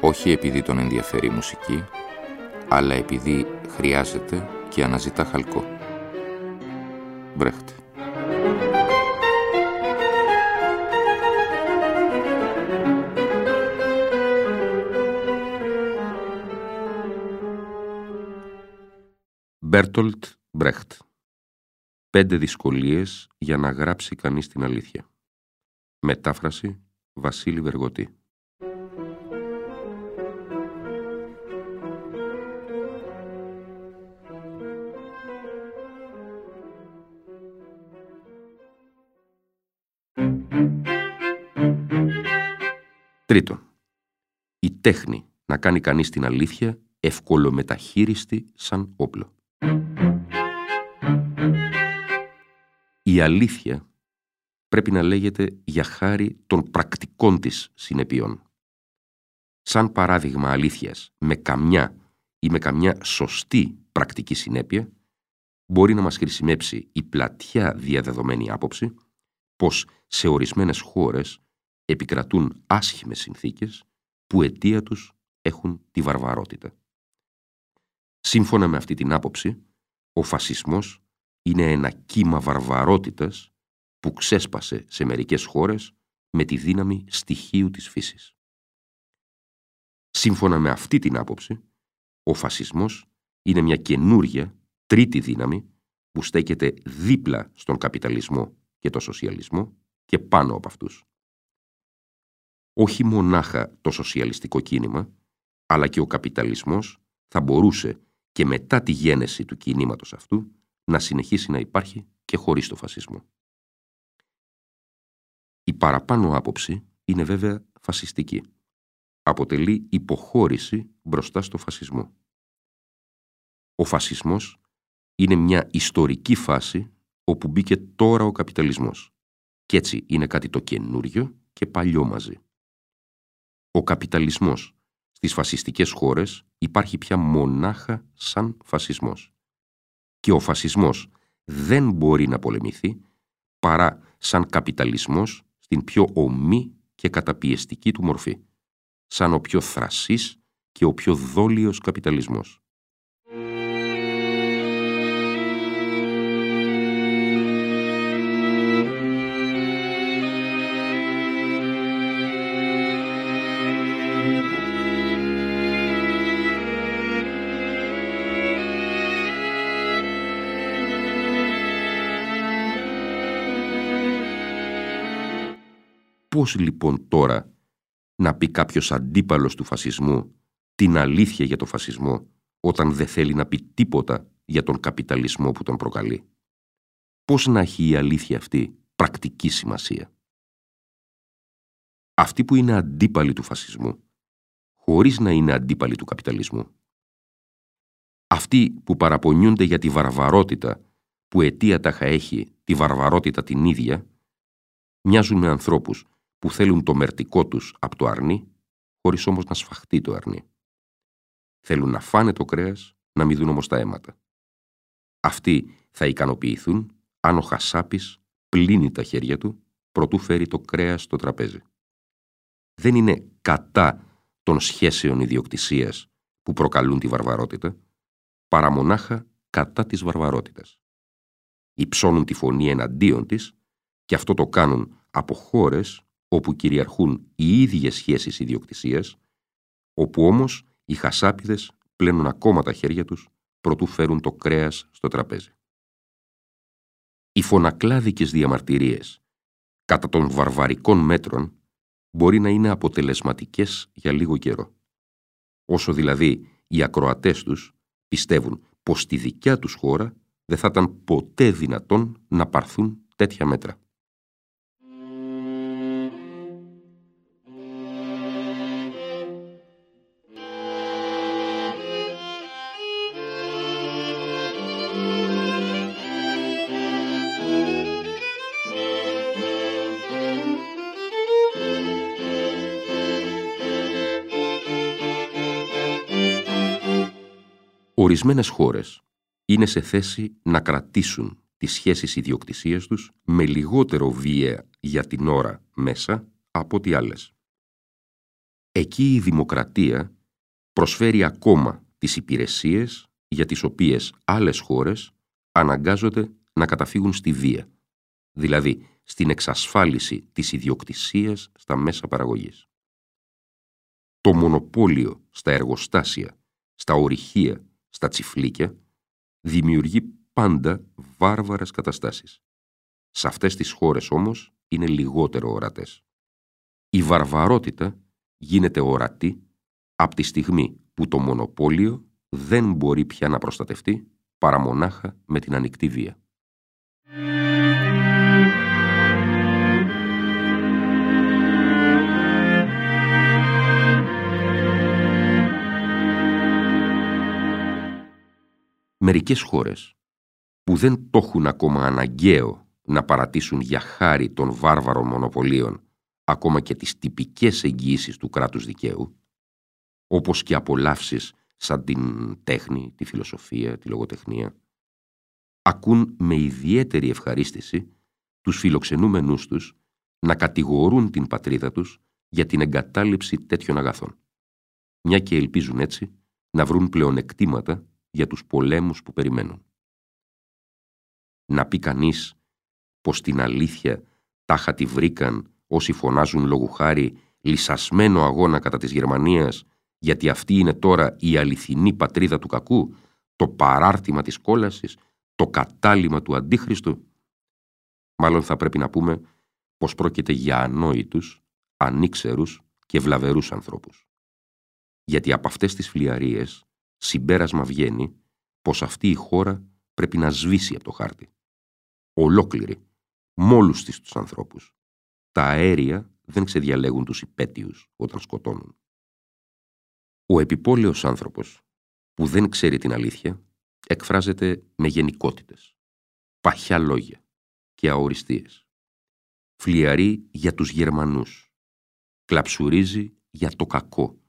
όχι επειδή τον ενδιαφέρει η μουσική, αλλά επειδή χρειάζεται και αναζητά χαλκό. Μπρέχτε. Μπέρτολτ Μπρέχτ Πέντε δυσκολίες για να γράψει κανείς την αλήθεια. Μετάφραση Βασίλη Βεργοτή Τρίτον, η τέχνη να κάνει κανείς την αλήθεια ευκολομεταχείριστη σαν όπλο. Η αλήθεια πρέπει να λέγεται για χάρη των πρακτικών της συνεπειών. Σαν παράδειγμα αλήθειας με καμιά ή με καμιά σωστή πρακτική συνέπεια, μπορεί να μας χρησιμεύσει η πλατιά διαδεδομένη άποψη πως σε ορισμένες χώρες επικρατούν άσχημες συνθήκες που αιτία τους έχουν τη βαρβαρότητα. Σύμφωνα με αυτή την άποψη, ο φασισμός είναι ένα κύμα βαρβαρότητας που ξέσπασε σε μερικές χώρες με τη δύναμη στοιχείου της φύσης. Σύμφωνα με αυτή την άποψη, ο φασισμός είναι μια καινούρια τρίτη δύναμη που στέκεται δίπλα στον καπιταλισμό και το σοσιαλισμό και πάνω από αυτούς όχι μονάχα το σοσιαλιστικό κίνημα, αλλά και ο καπιταλισμός θα μπορούσε και μετά τη γένεση του κινήματος αυτού να συνεχίσει να υπάρχει και χωρίς το φασισμό. Η παραπάνω άποψη είναι βέβαια φασιστική. Αποτελεί υποχώρηση μπροστά στο φασισμό. Ο φασισμός είναι μια ιστορική φάση όπου μπήκε τώρα ο καπιταλισμός. Κι έτσι είναι κάτι το καινούριο και παλιό μαζί. Ο καπιταλισμός στις φασιστικές χώρες υπάρχει πια μονάχα σαν φασισμός. Και ο φασισμός δεν μπορεί να πολεμηθεί παρά σαν καπιταλισμός στην πιο ομή και καταπιεστική του μορφή, σαν ο πιο θρασής και ο πιο δόλιος καπιταλισμός. Πώς λοιπόν τώρα να πει κάποιος αντίπαλος του φασισμού την αλήθεια για το φασισμό όταν δεν θέλει να πει τίποτα για τον καπιταλισμό που τον προκαλεί; Πώς να έχει η αλήθεια αυτή πρακτική σημασία; Αυτοί που είναι αντίπαλοι του φασισμού, χωρίς να είναι αντίπαλοι του καπιταλισμού. Αυτοί που παραπονιούνται για τη βαρβαρότητα που αιτία τάχα έχει τη βαρβαρότητα την ίδια, μοιάζουν με ανθρώπους που θέλουν το μερτικό τους από το αρνί, χωρίς όμως να σφαχτεί το αρνί. Θέλουν να φάνε το κρέας, να μην δουν όμως τα αίματα. Αυτοί θα ικανοποιηθούν αν ο χασάπης πλύνει τα χέρια του προτού φέρει το κρέας στο τραπέζι. Δεν είναι κατά των σχέσεων ιδιοκτησίας που προκαλούν τη βαρβαρότητα, παρά μονάχα κατά της βαρβαρότητας. Υψώνουν τη φωνή εναντίον της και αυτό το κάνουν από χώρες όπου κυριαρχούν οι ίδιες σχέσεις ιδιοκτησίας, όπου όμως οι χασάπιδες πλένουν ακόμα τα χέρια τους προτού φέρουν το κρέας στο τραπέζι. Οι φωνακλάδικες διαμαρτυρίες κατά των βαρβαρικών μέτρων μπορεί να είναι αποτελεσματικές για λίγο καιρό. Όσο δηλαδή οι ακροατές τους πιστεύουν πως στη δικιά τους χώρα δεν θα ήταν ποτέ δυνατόν να πάρθουν τέτοια μέτρα. Ορισμένες χώρες είναι σε θέση να κρατήσουν τις σχέσεις ιδιοκτησίας τους με λιγότερο βία για την ώρα μέσα από ό,τι άλλες. Εκεί η δημοκρατία προσφέρει ακόμα τις υπηρεσίες για τις οποίες άλλες χώρες αναγκάζονται να καταφύγουν στη βία, δηλαδή στην εξασφάλιση της ιδιοκτησίας στα μέσα παραγωγής. Το μονοπόλιο στα εργοστάσια, στα ορυχεία, στα τσιφλίκια δημιουργεί πάντα βάρβαρες καταστάσεις. Σε αυτές τις χώρες όμως είναι λιγότερο ορατές. Η βαρβαρότητα γίνεται ορατή από τη στιγμή που το μονοπόλιο δεν μπορεί πια να προστατευτεί παρά μονάχα με την ανοιχτή βία. Μερικές χώρες που δεν το έχουν ακόμα αναγκαίο να παρατήσουν για χάρη των βάρβαρων μονοπωλίων ακόμα και τις τυπικές εγγύησεις του κράτους δικαίου, όπως και απολαύσεις σαν την τέχνη, τη φιλοσοφία, τη λογοτεχνία, ακούν με ιδιαίτερη ευχαρίστηση τους φιλοξενούμενούς τους να κατηγορούν την πατρίδα τους για την εγκατάλειψη τέτοιων αγαθών, μια και ελπίζουν έτσι να βρουν πλεονεκτήματα για τους πολέμους που περιμένουν. Να πει κανείς πως την αλήθεια τάχα τη βρήκαν όσοι φωνάζουν λόγου χάρη λυσασμένο αγώνα κατά της Γερμανίας γιατί αυτή είναι τώρα η αληθινή πατρίδα του κακού, το παράρτημα της κόλασης, το κατάλημα του Αντίχριστου. Μάλλον θα πρέπει να πούμε πως πρόκειται για ανόητους, ανήξερους και βλαβερούς ανθρώπους. Γιατί από αυτές τις φλιαρίες συμπέρασμα βγαίνει πως αυτή η χώρα πρέπει να σβήσει από το χάρτη. Ολόκληρη, με όλους της τους ανθρώπους. Τα αέρια δεν ξεδιαλέγουν τους υπέτειους όταν σκοτώνουν. Ο επιπόλαιος άνθρωπος που δεν ξέρει την αλήθεια εκφράζεται με γενικότητες, παχιά λόγια και αοριστείες. Φλιαρεί για τους Γερμανούς, κλαψουρίζει για το κακό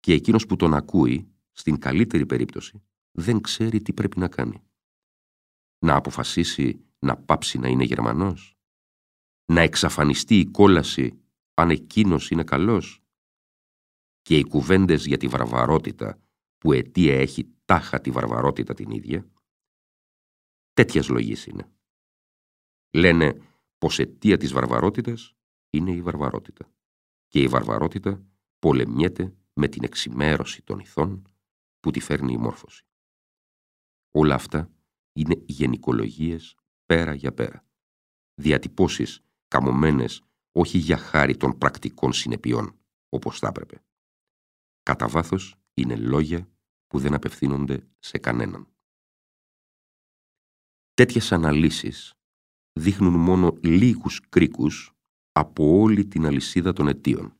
και εκείνος που τον ακούει, στην καλύτερη περίπτωση, δεν ξέρει τι πρέπει να κάνει. Να αποφασίσει να πάψει να είναι Γερμανός, να εξαφανιστεί η κόλαση αν εκείνος είναι καλός και οι κουβέντες για τη βαρβαρότητα που αιτία έχει τάχα τη βαρβαρότητα την ίδια, τέτοιας λογής είναι. Λένε πως αιτία της βαρβαρότητας είναι η βαρβαρότητα και η βαρβαρότητα πολεμιέται με την εξημέρωση των ηθών που τη φέρνει η μόρφωση. Όλα αυτά είναι γενικολογίες πέρα για πέρα. Διατυπώσεις καμωμένες όχι για χάρη των πρακτικών συνεπειών, όπως θα έπρεπε. Κατά βάθος είναι λόγια που δεν απευθύνονται σε κανέναν. Τέτοιες αναλύσεις δείχνουν μόνο λίγους κρίκους από όλη την αλυσίδα των αιτίων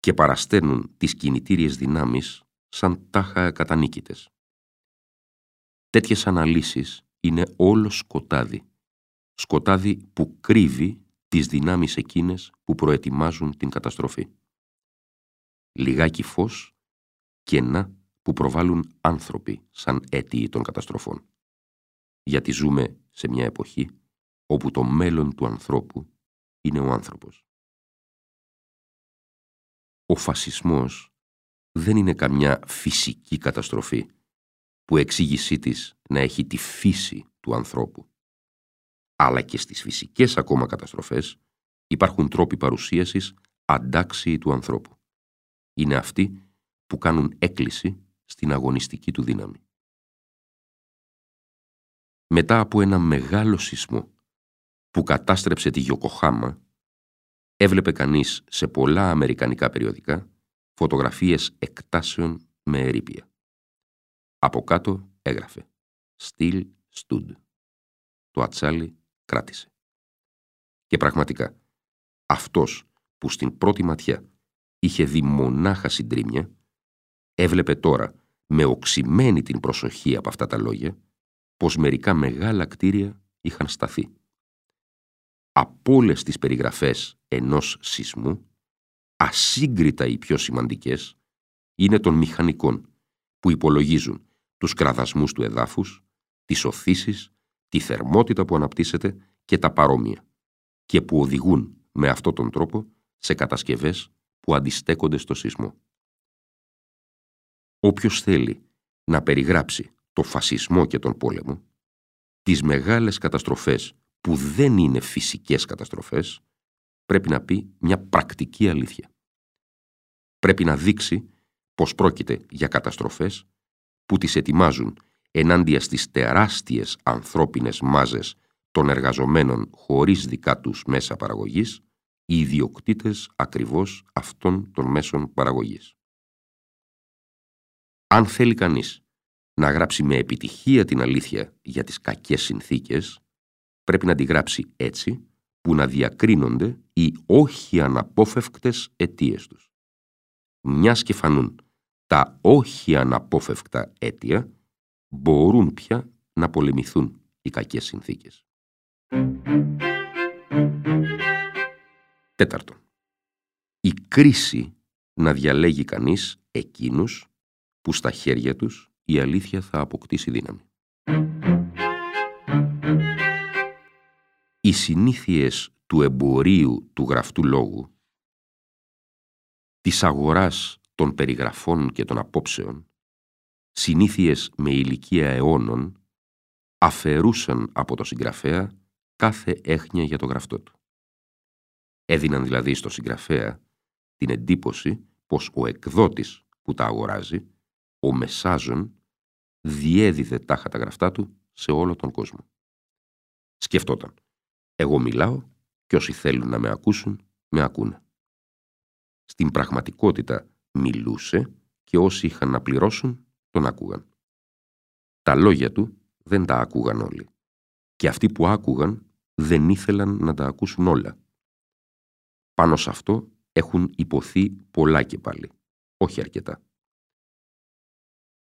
και παρασταίνουν τις κινητήριες δυνάμεις σαν τάχα κατανίκητες. Τέτοιες αναλύσεις είναι όλο σκοτάδι, σκοτάδι που κρύβει τις δυνάμεις εκείνες που προετοιμάζουν την καταστροφή λιγάκι φως και να που προβάλλουν άνθρωποι σαν αίτιοι των καταστροφών. Γιατί ζούμε σε μια εποχή όπου το μέλλον του ανθρώπου είναι ο άνθρωπος. Ο φασισμός δεν είναι καμιά φυσική καταστροφή που εξήγησή της να έχει τη φύση του ανθρώπου. Αλλά και στις φυσικές ακόμα καταστροφές υπάρχουν τρόποι παρουσίασης αντάξιοι του ανθρώπου είναι αυτοί που κάνουν έκκληση στην αγωνιστική του δύναμη. Μετά από ένα μεγάλο σεισμό που κατάστρεψε τη Γιοκοχάμα, έβλεπε κανείς σε πολλά αμερικανικά περιοδικά φωτογραφίες εκτάσεων με ερήπια. Από κάτω έγραφε «Still stood». Το ατσάλι κράτησε. Και πραγματικά, αυτός που στην πρώτη ματιά είχε δει μονάχα συντρίμια, έβλεπε τώρα, με οξυμένη την προσοχή από αυτά τα λόγια, πως μερικά μεγάλα κτίρια είχαν σταθεί. Από όλες τις περιγραφές ενός σεισμού, ασύγκριτα οι πιο σημαντικές, είναι των μηχανικών, που υπολογίζουν τους κραδασμούς του εδάφους, τις οθήσεις, τη θερμότητα που αναπτύσσεται και τα παρόμοια και που οδηγούν με αυτόν τον τρόπο σε κατασκευές που αντιστέκονται στο σεισμό. Όποιος θέλει να περιγράψει το φασισμό και τον πόλεμο, τις μεγάλες καταστροφές που δεν είναι φυσικές καταστροφές, πρέπει να πει μια πρακτική αλήθεια. Πρέπει να δείξει πως πρόκειται για καταστροφές που τις ετοιμάζουν ενάντια στις τεράστιες ανθρώπινες μάζες των εργαζομένων χωρίς δικά τους μέσα παραγωγής, οι ιδιοκτήτες ακριβώς αυτών των μέσων παραγωγής. Αν θέλει κανείς να γράψει με επιτυχία την αλήθεια για τις κακές συνθήκες, πρέπει να τη γράψει έτσι που να διακρίνονται οι όχι αναπόφευκτες αιτίες τους. Μιας και φανούν τα όχι αναπόφευκτα αίτια, μπορούν πια να πολεμηθούν οι κακές συνθήκες. Τέταρτον. Η κρίση να διαλέγει κανείς εκείνους που στα χέρια τους η αλήθεια θα αποκτήσει δύναμη. Οι συνήθειες του εμπορίου του γραφτού λόγου, της αγοράς των περιγραφών και των απόψεων, συνήθειες με ηλικία αιώνων, αφαιρούσαν από το συγγραφέα κάθε έχνια για το γραφτό του. Έδιναν δηλαδή στο συγγραφέα την εντύπωση πως ο εκδότης που τα αγοράζει, ο Μεσάζων, διέδιδε τάχα τα γραφτά του σε όλο τον κόσμο. Σκεφτόταν, εγώ μιλάω και όσοι θέλουν να με ακούσουν, με ακούνε. Στην πραγματικότητα μιλούσε και όσοι είχαν να πληρώσουν, τον άκουγαν. Τα λόγια του δεν τα άκουγαν όλοι. Και αυτοί που άκουγαν δεν ήθελαν να τα ακούσουν όλα. Πάνω σε αυτό έχουν υποθεί πολλά και πάλι, όχι αρκετά.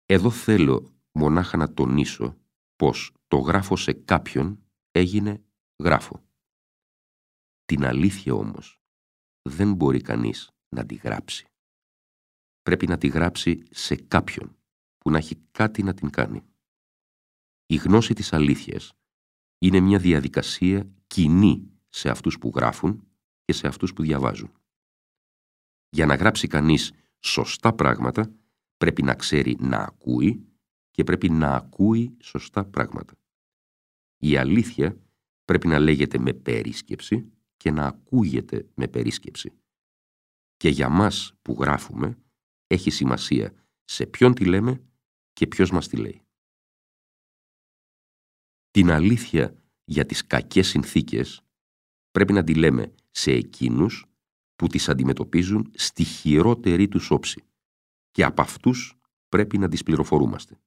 Εδώ θέλω μονάχα να τονίσω πως το γράφω σε κάποιον έγινε γράφω. Την αλήθεια όμως δεν μπορεί κανείς να τη γράψει. Πρέπει να τη γράψει σε κάποιον που να έχει κάτι να την κάνει. Η γνώση της αλήθειας είναι μια διαδικασία κοινή σε αυτούς που γράφουν και σε αυτούς που διαβάζουν. Για να γράψει κανείς σωστά πράγματα, πρέπει να ξέρει να ακούει και πρέπει να ακούει σωστά πράγματα. Η αλήθεια πρέπει να λέγεται με περίσκεψη και να ακούγεται με περίσκεψη. Και για μας που γράφουμε έχει σημασία σε ποιον τη λέμε και ποιος μας τη λέει. Την αλήθεια για τις κακές συνθήκες πρέπει να τη λέμε σε εκείνους που τις αντιμετωπίζουν στη χειρότερη τους όψη και από αυτούς πρέπει να τις πληροφορούμαστε.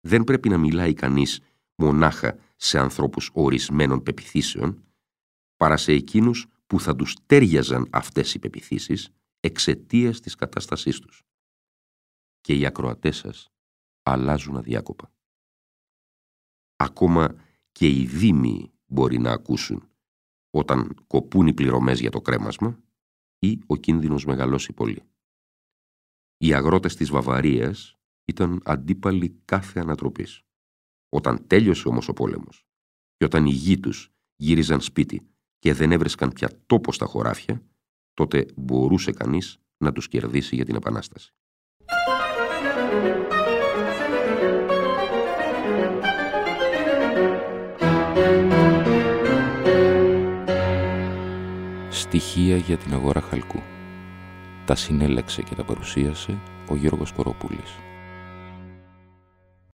Δεν πρέπει να μιλάει κανείς μονάχα σε ανθρώπους ορισμένων πεπιθήσεων, παρά σε εκείνους που θα τους τέριαζαν αυτές οι πεπιθήσεις εξαιτίας της κατάστασής τους. Και οι ακροατές σας αλλάζουν αδιάκοπα. Ακόμα και οι δήμοι μπορεί να ακούσουν όταν κοπούν οι πληρωμές για το κρέμασμα ή ο κίνδυνος μεγαλώσει πολύ. Οι αγρότες της Βαβαρίας ήταν αντίπαλοι κάθε ανατροπής. Όταν τέλειωσε όμως ο πόλεμος και όταν οι γη τους γύριζαν σπίτι και δεν έβρισκαν πια τόπο στα χωράφια, τότε μπορούσε κανείς να τους κερδίσει για την Επανάσταση. Στοιχεία για την αγορά χαλκού. Τα συνέλεξε και τα παρουσίασε ο Γιώργος Κοροπούλης.